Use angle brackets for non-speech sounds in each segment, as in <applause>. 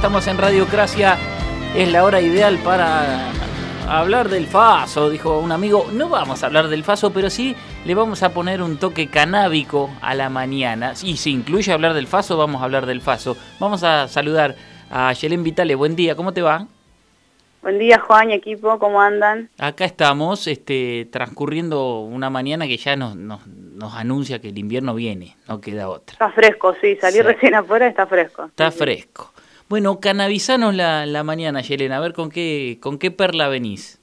estamos en Radiocracia. Es la hora ideal para hablar del faso, dijo un amigo. No vamos a hablar del faso, pero sí le vamos a poner un toque canábico a la mañana. Y si incluye hablar del faso, vamos a hablar del faso. Vamos a saludar a Yelén Vitale. Buen día, ¿cómo te va? Buen día, Juan y equipo, ¿cómo andan? Acá estamos, este, transcurriendo una mañana que ya nos, nos, nos anuncia que el invierno viene, no queda otra. Está fresco, sí, salir recién afuera está fresco. Está fresco. Bueno, canabizanos la, la mañana, Yelena, a ver con qué, con qué perla venís.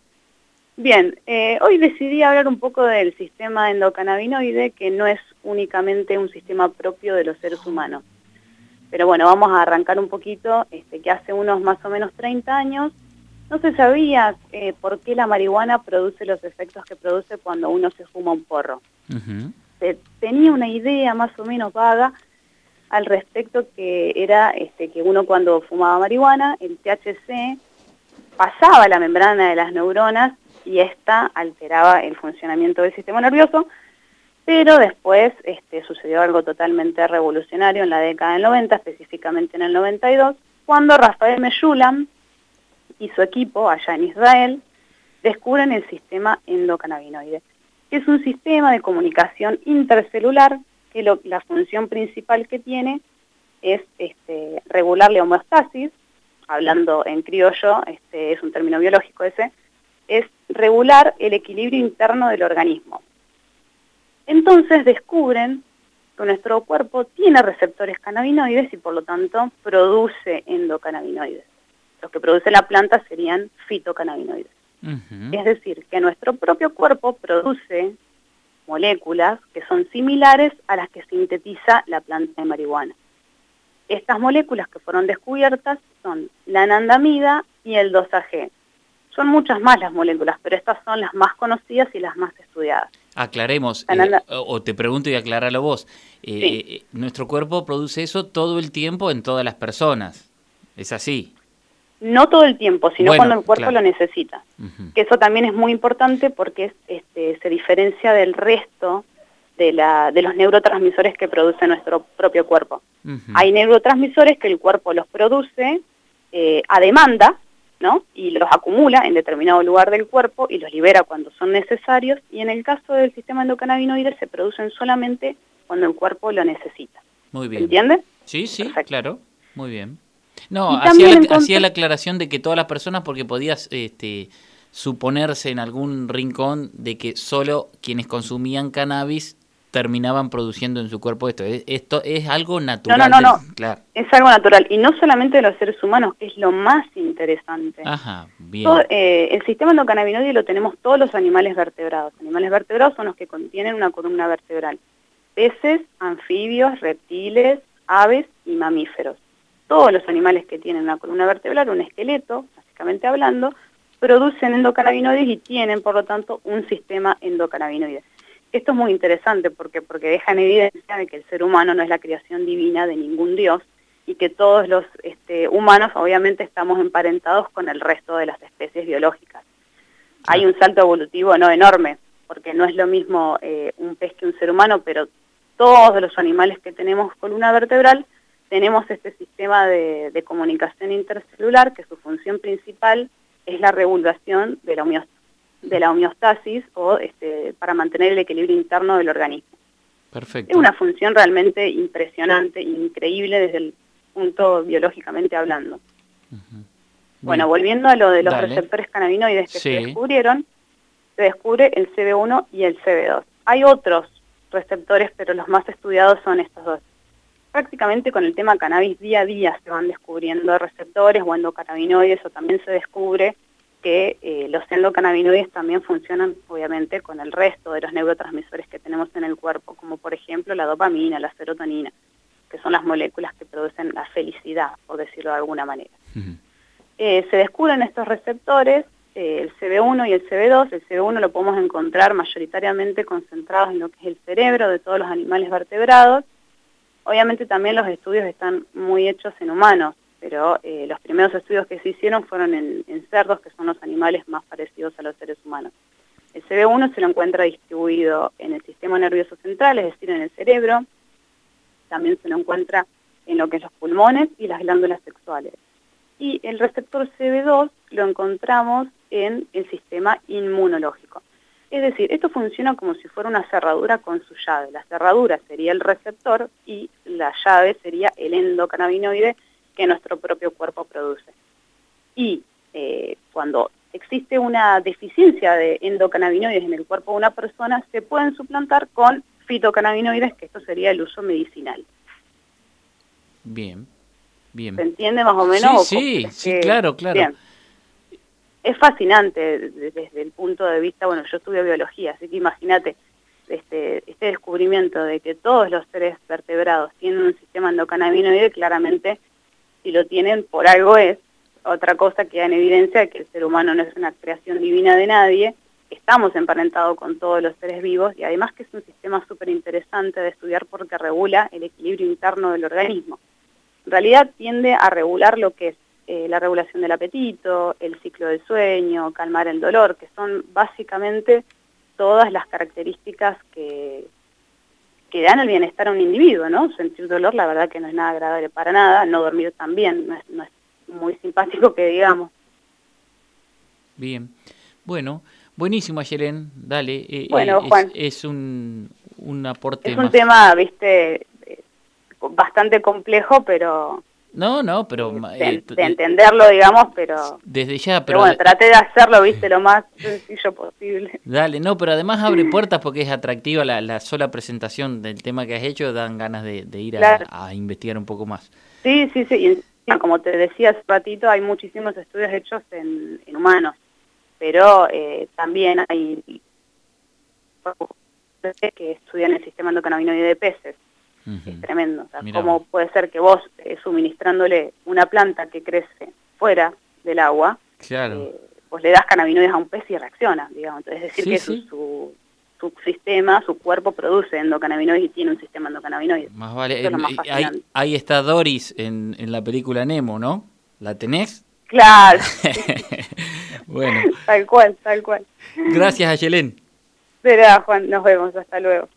Bien, eh, hoy decidí hablar un poco del sistema endocannabinoide, que no es únicamente un sistema propio de los seres humanos. Pero bueno, vamos a arrancar un poquito, este, que hace unos más o menos 30 años no se sabía eh, por qué la marihuana produce los efectos que produce cuando uno se fuma un porro. se tenía una idea más o menos vaga al respecto que era este, que uno cuando fumaba marihuana, el THC pasaba la membrana de las neuronas y esta alteraba el funcionamiento del sistema nervioso, pero después este, sucedió algo totalmente revolucionario en la década del 90, específicamente en el 92, cuando Rafael Meshulam y su equipo allá en Israel descubren el sistema endocannabinoide, que es un sistema de comunicación intercelular que la función principal que tiene es este, regular la homeostasis, hablando en criollo, este, es un término biológico ese, es regular el equilibrio interno del organismo. Entonces descubren que nuestro cuerpo tiene receptores cannabinoides y por lo tanto produce endocannabinoides los que produce la planta serían fitocannabinoides. Es decir, que nuestro propio cuerpo produce moléculas que son similares a las que sintetiza la planta de marihuana. Estas moléculas que fueron descubiertas son la anandamida y el 2AG. Son muchas más las moléculas, pero estas son las más conocidas y las más estudiadas. Aclaremos, eh, o te pregunto y aclaralo vos. Eh, eh, nuestro cuerpo produce eso todo el tiempo en todas las personas. ¿Es así? No todo el tiempo, sino cuando el cuerpo lo necesita. Que eso también es muy importante porque este, se diferencia del resto de, la, de los neurotransmisores que produce nuestro propio cuerpo. Hay neurotransmisores que el cuerpo los produce eh, a demanda, ¿no? Y los acumula en determinado lugar del cuerpo y los libera cuando son necesarios. Y en el caso del sistema endocannabinoide se producen solamente cuando el cuerpo lo necesita. Muy bien. ¿Entiendes? Sí, sí, claro. Muy bien. No, hacía la, aclaración de que todas las personas, porque podías este, suponerse en algún rincón de que solo quienes consumían cannabis terminaban produciendo en su cuerpo esto. Esto es algo natural. No, no, no, Claro. Es algo natural. Y no solamente de los seres humanos, que es lo más interesante. Ajá, bien. Eh, el sistema endocannabinoide lo tenemos todos los animales vertebrados. Animales vertebrados son los que contienen una columna vertebral. Peces, anfibios, reptiles, aves y mamíferos todos los animales que tienen una columna vertebral, un esqueleto, básicamente hablando, producen endocannabinoides y tienen, por lo tanto, un sistema endocannabinoide. Esto es muy interesante porque, porque deja en evidencia de que el ser humano no es la creación divina de ningún dios y que todos los este, humanos obviamente estamos emparentados con el resto de las especies biológicas. Hay un salto evolutivo no enorme, porque no es lo mismo eh, un pez que un ser humano, pero todos los animales que tenemos columna vertebral tenemos este sistema de, comunicación intercelular que su función principal es la regulación de la, de la homeostasis o este, para mantener el equilibrio interno del organismo. Perfecto. Es una función realmente impresionante, increíble desde el punto biológicamente hablando. Bueno, volviendo a lo de los receptores cannabinoides que se descubrieron, se descubre el CB1 y el CB2. Hay otros receptores, pero los más estudiados son estos dos prácticamente con el tema cannabis día a día se van descubriendo receptores o endocannabinoides o también se descubre que eh, los endocannabinoides también funcionan obviamente con el resto de los neurotransmisores que tenemos en el cuerpo, como por ejemplo la dopamina, la serotonina, que son las moléculas que producen la felicidad, por decirlo de alguna manera. Eh, se descubren estos receptores, eh, el CB1 y el CB2, el CB1 lo podemos encontrar mayoritariamente concentrados en lo que es el cerebro de todos los animales vertebrados, Obviamente también los estudios están muy hechos en humanos, pero eh, los primeros estudios que se hicieron fueron en, cerdos, que son los animales más parecidos a los seres humanos. El CB1 se lo encuentra distribuido en el sistema nervioso central, es decir, en el cerebro. También se lo encuentra en lo que es los pulmones y las glándulas sexuales. y el receptor CB2 lo encontramos en el sistema inmunológico. Es decir, esto funciona como si fuera una cerradura con su llave. La cerradura sería el receptor y la llave sería el endocannabinoide que nuestro propio cuerpo produce. Y eh, cuando existe una deficiencia de endocannabinoides en el cuerpo de una persona, se pueden suplantar con fitocannabinoides, que esto sería el uso medicinal. Bien, bien. ¿Se entiende más o menos? Sí, sí, sí, claro, claro es fascinante desde el punto de vista, bueno, yo estudio biología, así que imagínate este, este descubrimiento de que todos los seres vertebrados tienen un sistema endocannabinoide, claramente si lo tienen por algo es otra cosa que da en evidencia que el ser humano no es una creación divina de nadie, estamos emparentados con todos los seres vivos y además que es un sistema súper interesante de estudiar porque regula el equilibrio interno del organismo. En realidad tiende a regular lo que es eh, la regulación del apetito, el ciclo del sueño, calmar el dolor, que son básicamente todas las características que, que dan el bienestar a un individuo, ¿no? Sentir dolor, la verdad que no es nada agradable para nada, no dormir también, no es, no es muy simpático que digamos. Bien, bueno, buenísimo, Ayelen, dale. Eh, bueno, eh, Juan. Es, un, un aporte Es un tema, viste, bastante complejo, pero no, no, pero... De, eh, entenderlo, digamos, pero... Desde ya, pero... bueno, traté de hacerlo, viste, lo más sencillo posible. <laughs> Dale, no, pero además abre puertas porque es atractiva la, la sola presentación del tema que has hecho, dan ganas de, ir a, investigar un poco más. Sí, sí, sí, y como te decía hace ratito, hay muchísimos estudios hechos en, humanos, pero eh, también hay que estudian el sistema endocannabinoide de peces es tremendo. O sea, ¿Cómo puede ser que vos, eh, suministrándole una planta que crece fuera del agua, claro. Eh, vos le das cannabinoides a un pez y reacciona, digamos? es decir, que Su, su, sistema, su cuerpo produce endocannabinoides y tiene un sistema endocannabinoide. Más vale. ahí, está Doris en, en la película Nemo, ¿no? ¿La tenés? Claro. <laughs> bueno. <laughs> Tal cual, tal cual. Gracias, Ayelén. Será, Juan. Nos vemos. Hasta luego.